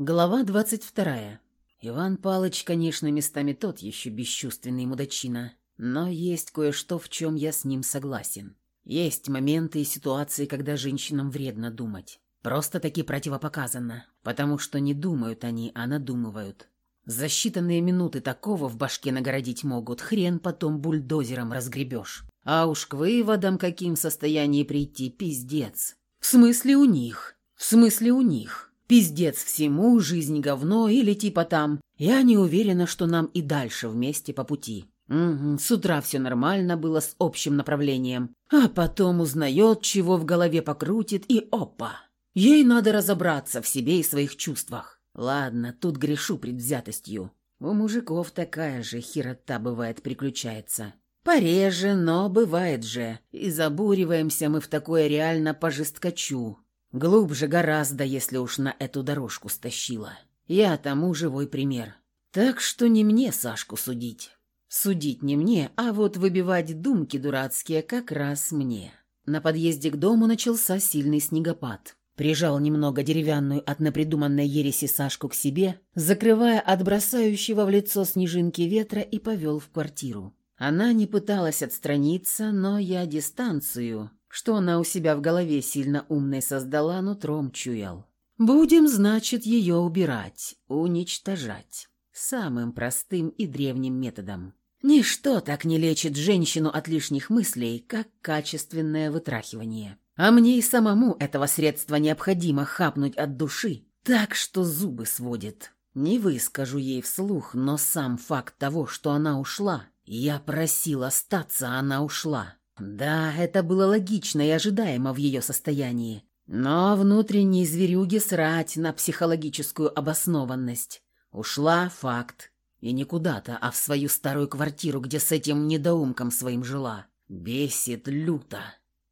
Глава двадцать вторая. Иван Палыч, конечно, местами тот еще бесчувственный мудачина, но есть кое-что, в чем я с ним согласен. Есть моменты и ситуации, когда женщинам вредно думать. Просто-таки противопоказано, потому что не думают они, а надумывают. За считанные минуты такого в башке нагородить могут, хрен потом бульдозером разгребешь. А уж к выводам каким состоянии прийти, пиздец. В смысле у них, в смысле у них. Пиздец всему, жизнь говно или типа там. Я не уверена, что нам и дальше вместе по пути. Угу, с утра все нормально было с общим направлением. А потом узнает, чего в голове покрутит, и опа. Ей надо разобраться в себе и своих чувствах. Ладно, тут грешу предвзятостью. У мужиков такая же херота бывает приключается. Пореже, но бывает же. И забуриваемся мы в такое реально по жесткачу. Глубже гораздо, если уж на эту дорожку стащила. Я тому живой пример. Так что не мне Сашку судить. Судить не мне, а вот выбивать думки дурацкие как раз мне. На подъезде к дому начался сильный снегопад. Прижал немного деревянную от напридуманной ереси Сашку к себе, закрывая от бросающего в лицо снежинки ветра и повел в квартиру. Она не пыталась отстраниться, но я дистанцию, что она у себя в голове сильно умной создала, нутром чуял. Будем, значит, ее убирать, уничтожать. Самым простым и древним методом. Ничто так не лечит женщину от лишних мыслей, как качественное вытрахивание. А мне и самому этого средства необходимо хапнуть от души, так что зубы сводит. Не выскажу ей вслух, но сам факт того, что она ушла. Я просил остаться, она ушла. Да, это было логично и ожидаемо в ее состоянии. Но внутренней зверюги срать на психологическую обоснованность. Ушла – факт. И не куда-то, а в свою старую квартиру, где с этим недоумком своим жила. Бесит люто.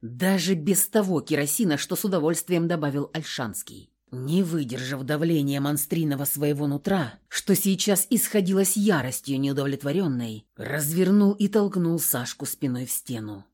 Даже без того керосина, что с удовольствием добавил Альшанский. Не выдержав давления монстриного своего нутра, что сейчас исходилось яростью неудовлетворенной, развернул и толкнул Сашку спиной в стену.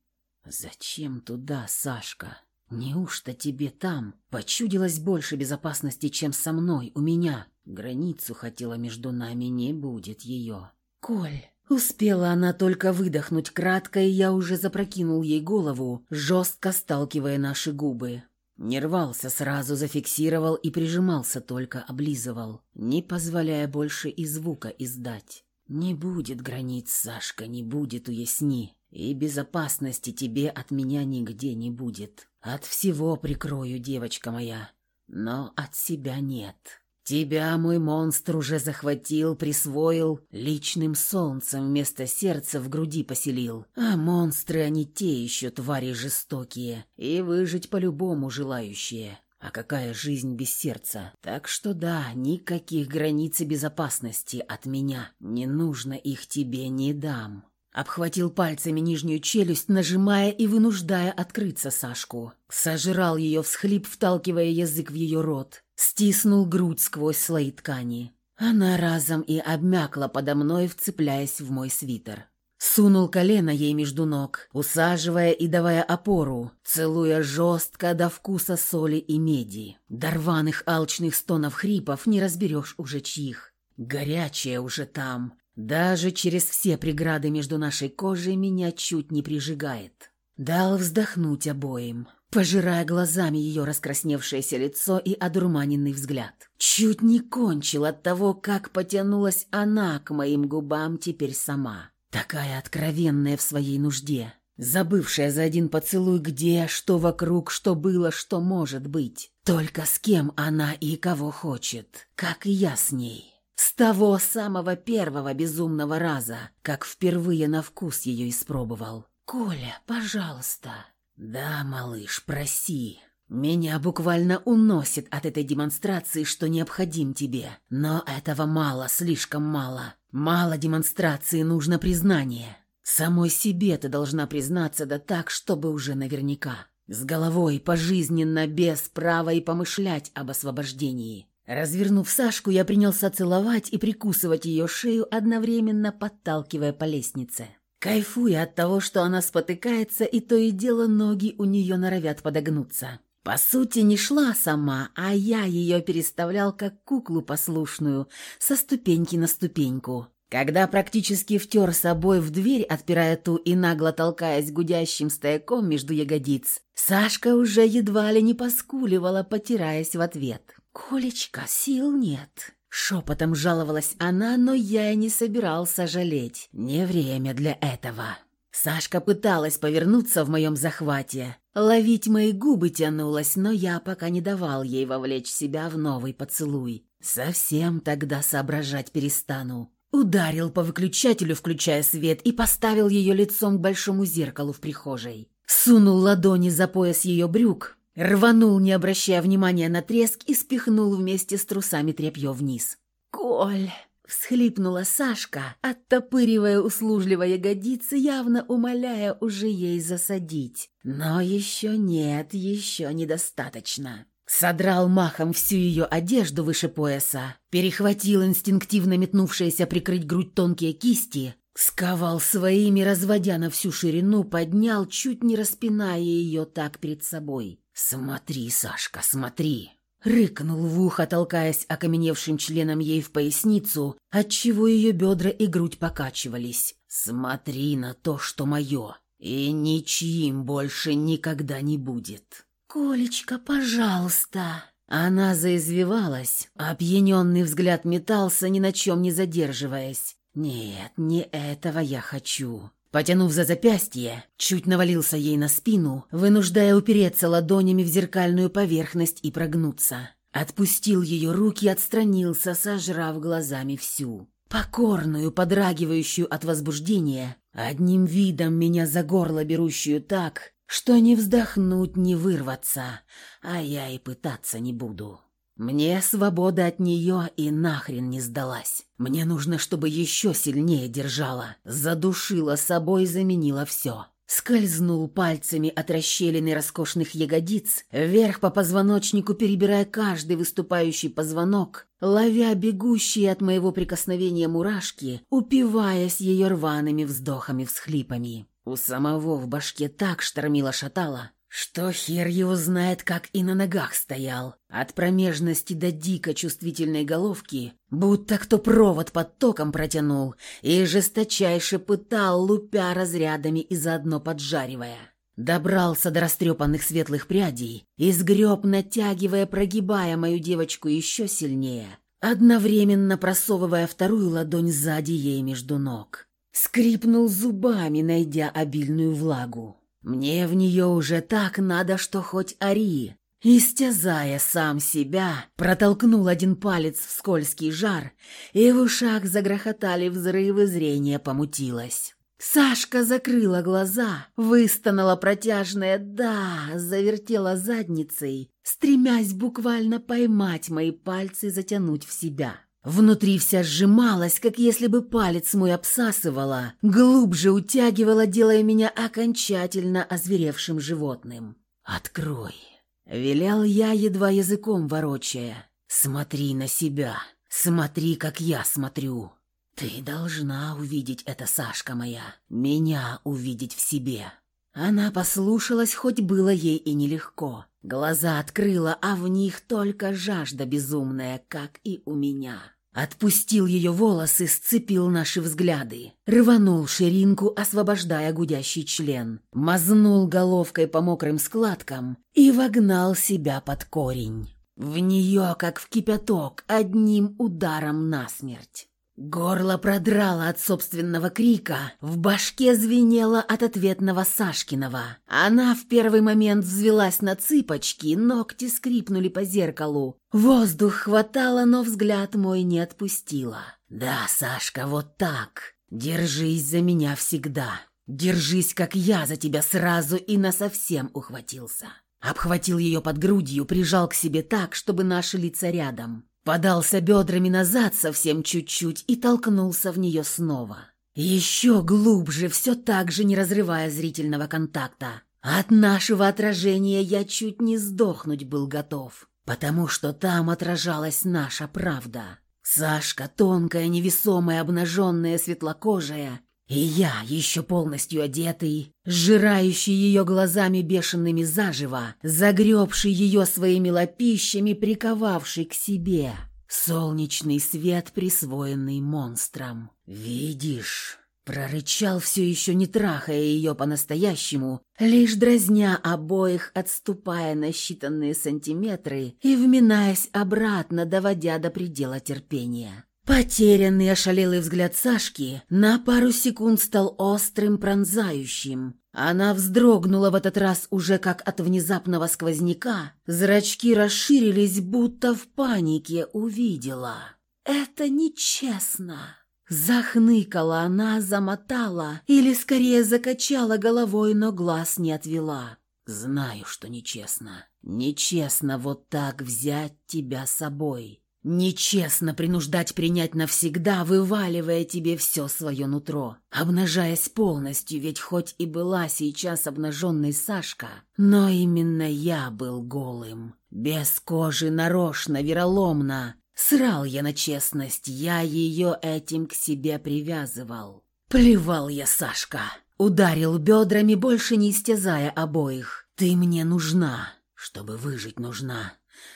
«Зачем туда, Сашка? Неужто тебе там почудилось больше безопасности, чем со мной, у меня? Границу хотела между нами, не будет ее». «Коль!» Успела она только выдохнуть кратко, и я уже запрокинул ей голову, жестко сталкивая наши губы. Не рвался сразу, зафиксировал и прижимался только, облизывал, не позволяя больше и звука издать. «Не будет границ, Сашка, не будет, уясни. И безопасности тебе от меня нигде не будет. От всего прикрою, девочка моя, но от себя нет. Тебя мой монстр уже захватил, присвоил, личным солнцем вместо сердца в груди поселил. А монстры они те еще твари жестокие, и выжить по-любому желающие. А какая жизнь без сердца? Так что да, никаких границ и безопасности от меня. Не нужно их тебе, не дам. Обхватил пальцами нижнюю челюсть, нажимая и вынуждая открыться Сашку. Сожрал ее всхлип, вталкивая язык в ее рот. Стиснул грудь сквозь слои ткани. Она разом и обмякла подо мной, вцепляясь в мой свитер. Сунул колено ей между ног, усаживая и давая опору, целуя жестко до вкуса соли и меди. До рваных алчных стонов хрипов не разберешь уже чьих. Горячая уже там, даже через все преграды между нашей кожей меня чуть не прижигает. Дал вздохнуть обоим, пожирая глазами ее раскрасневшееся лицо и одурманенный взгляд. Чуть не кончил от того, как потянулась она к моим губам теперь сама. Такая откровенная в своей нужде, забывшая за один поцелуй где, что вокруг, что было, что может быть. Только с кем она и кого хочет, как и я с ней. С того самого первого безумного раза, как впервые на вкус ее испробовал. «Коля, пожалуйста». «Да, малыш, проси. Меня буквально уносит от этой демонстрации, что необходим тебе. Но этого мало, слишком мало. Мало демонстрации, нужно признание. Самой себе ты должна признаться, да так, чтобы уже наверняка. С головой, пожизненно, без права и помышлять об освобождении. Развернув Сашку, я принялся целовать и прикусывать ее шею, одновременно подталкивая по лестнице. Кайфуя от того, что она спотыкается, и то и дело ноги у нее норовят подогнуться. По сути, не шла сама, а я ее переставлял как куклу послушную, со ступеньки на ступеньку. Когда практически втер собой в дверь, отпирая ту и нагло толкаясь гудящим стояком между ягодиц, Сашка уже едва ли не поскуливала, потираясь в ответ. «Колечка, сил нет». Шепотом жаловалась она, но я и не собирался жалеть. Не время для этого. Сашка пыталась повернуться в моем захвате. Ловить мои губы тянулась, но я пока не давал ей вовлечь себя в новый поцелуй. Совсем тогда соображать перестану. Ударил по выключателю, включая свет, и поставил ее лицом к большому зеркалу в прихожей. Сунул ладони за пояс ее брюк, рванул, не обращая внимания на треск, и спихнул вместе с трусами тряпье вниз. «Коль!» — всхлипнула Сашка, оттопыривая услужливо ягодицы, явно умоляя уже ей засадить. «Но еще нет, еще недостаточно». Содрал махом всю ее одежду выше пояса, перехватил инстинктивно метнувшиеся прикрыть грудь тонкие кисти, сковал своими, разводя на всю ширину, поднял, чуть не распиная ее так перед собой. «Смотри, Сашка, смотри!» Рыкнул в ухо, толкаясь окаменевшим членом ей в поясницу, отчего ее бедра и грудь покачивались. «Смотри на то, что мое, и ничьим больше никогда не будет!» «Колечка, пожалуйста!» Она заизвивалась, опьяненный взгляд метался, ни на чем не задерживаясь. «Нет, не этого я хочу». Потянув за запястье, чуть навалился ей на спину, вынуждая упереться ладонями в зеркальную поверхность и прогнуться. Отпустил ее руки, отстранился, сожрав глазами всю. Покорную, подрагивающую от возбуждения, одним видом меня за горло берущую так, что не вздохнуть, не вырваться, а я и пытаться не буду. Мне свобода от нее и нахрен не сдалась. Мне нужно, чтобы еще сильнее держала, задушила собой, заменила все. Скользнул пальцами от расщелины роскошных ягодиц, вверх по позвоночнику, перебирая каждый выступающий позвонок, ловя бегущие от моего прикосновения мурашки, упиваясь ее рваными вздохами-всхлипами. У самого в башке так штормило-шатало, что хер его знает, как и на ногах стоял. От промежности до дико чувствительной головки, будто кто провод под током протянул и жесточайше пытал, лупя разрядами и заодно поджаривая. Добрался до растрепанных светлых прядей и сгреб, натягивая, прогибая мою девочку еще сильнее, одновременно просовывая вторую ладонь сзади ей между ног. Скрипнул зубами, найдя обильную влагу. Мне в нее уже так надо, что хоть ори. Истязая сам себя, протолкнул один палец в скользкий жар, и в ушах загрохотали взрывы, зрения помутилось. Сашка закрыла глаза, выстонала протяжное «да», завертела задницей, стремясь буквально поймать мои пальцы и затянуть в себя. Внутри вся сжималась, как если бы палец мой обсасывала, глубже утягивала, делая меня окончательно озверевшим животным. «Открой!» — велел я, едва языком ворочая. «Смотри на себя, смотри, как я смотрю. Ты должна увидеть это, Сашка моя, меня увидеть в себе». Она послушалась, хоть было ей и нелегко. Глаза открыла, а в них только жажда безумная, как и у меня. Отпустил ее волосы, сцепил наши взгляды. Рванул ширинку, освобождая гудящий член. Мазнул головкой по мокрым складкам и вогнал себя под корень. В нее, как в кипяток, одним ударом насмерть. Горло продрало от собственного крика, в башке звенело от ответного Сашкиного. Она в первый момент взвелась на цыпочки, ногти скрипнули по зеркалу. Воздух хватало, но взгляд мой не отпустила. «Да, Сашка, вот так. Держись за меня всегда. Держись, как я за тебя сразу и насовсем ухватился». Обхватил ее под грудью, прижал к себе так, чтобы наши лица рядом. Подался бедрами назад совсем чуть-чуть и толкнулся в нее снова. Еще глубже, все так же не разрывая зрительного контакта. От нашего отражения я чуть не сдохнуть был готов, потому что там отражалась наша правда. Сашка, тонкая, невесомая, обнаженная, светлокожая, И я, еще полностью одетый, сжирающий ее глазами бешеными заживо, загребший ее своими лапищами, приковавший к себе. Солнечный свет, присвоенный монстром. «Видишь?» Прорычал все еще не трахая ее по-настоящему, лишь дразня обоих, отступая на считанные сантиметры и вминаясь обратно, доводя до предела терпения. Потерянный ошалелый взгляд Сашки на пару секунд стал острым, пронзающим. Она вздрогнула в этот раз уже как от внезапного сквозняка. Зрачки расширились, будто в панике увидела. «Это нечестно!» Захныкала она, замотала или скорее закачала головой, но глаз не отвела. «Знаю, что нечестно. Нечестно вот так взять тебя с собой. Нечестно принуждать принять навсегда, вываливая тебе все свое нутро, обнажаясь полностью, ведь хоть и была сейчас обнаженной Сашка, но именно я был голым, без кожи, нарочно, вероломно, Срал я на честность, я ее этим к себе привязывал. Плевал я, Сашка. Ударил бедрами, больше не истязая обоих. Ты мне нужна, чтобы выжить нужна.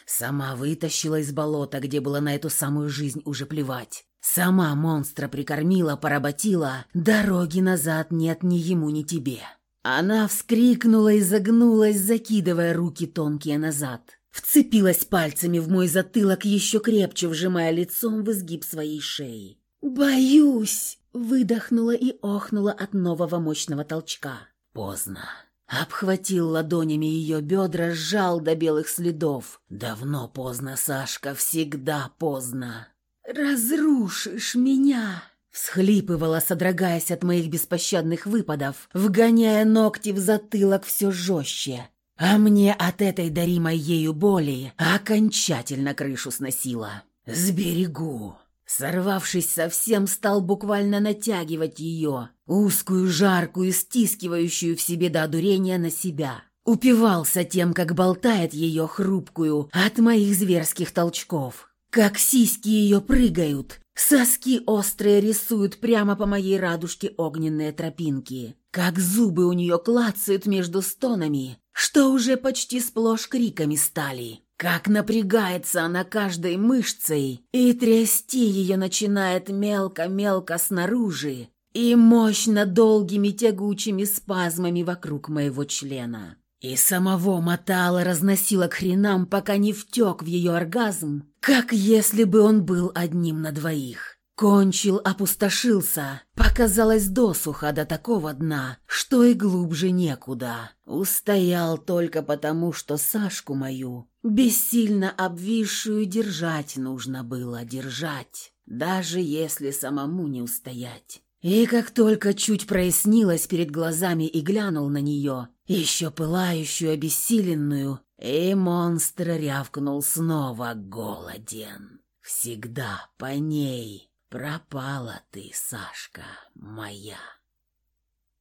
Сама вытащила из болота, где было на эту самую жизнь уже плевать. Сама монстра прикормила, поработила. Дороги назад нет ни ему, ни тебе. Она вскрикнула и загнулась, закидывая руки тонкие назад. Вцепилась пальцами в мой затылок, еще крепче вжимая лицом в изгиб своей шеи. «Боюсь!» — выдохнула и охнула от нового мощного толчка. Поздно. Обхватил ладонями ее бедра, сжал до белых следов. «Давно поздно, Сашка, всегда поздно!» «Разрушишь меня!» Всхлипывала, содрогаясь от моих беспощадных выпадов, вгоняя ногти в затылок все жестче. А мне от этой даримой ею боли окончательно крышу сносило. «Сберегу!» Сорвавшись совсем, стал буквально натягивать ее, узкую, жаркую, стискивающую в себе до одурения на себя. Упивался тем, как болтает ее хрупкую от моих зверских толчков. Как сиськи ее прыгают, соски острые рисуют прямо по моей радужке огненные тропинки. Как зубы у нее клацают между стонами, что уже почти сплошь криками стали. Как напрягается она каждой мышцей, и трясти ее начинает мелко-мелко снаружи и мощно долгими тягучими спазмами вокруг моего члена. И самого мотала разносила к хренам, пока не втек в ее оргазм, как если бы он был одним на двоих. Кончил, опустошился, показалось досуха до такого дна, что и глубже некуда. Устоял только потому, что Сашку мою, бессильно обвисшую, держать нужно было, держать, даже если самому не устоять. И как только чуть прояснилось перед глазами и глянул на нее, еще пылающую, обессиленную, и монстр рявкнул снова голоден. Всегда по ней. Пропала ты, Сашка моя.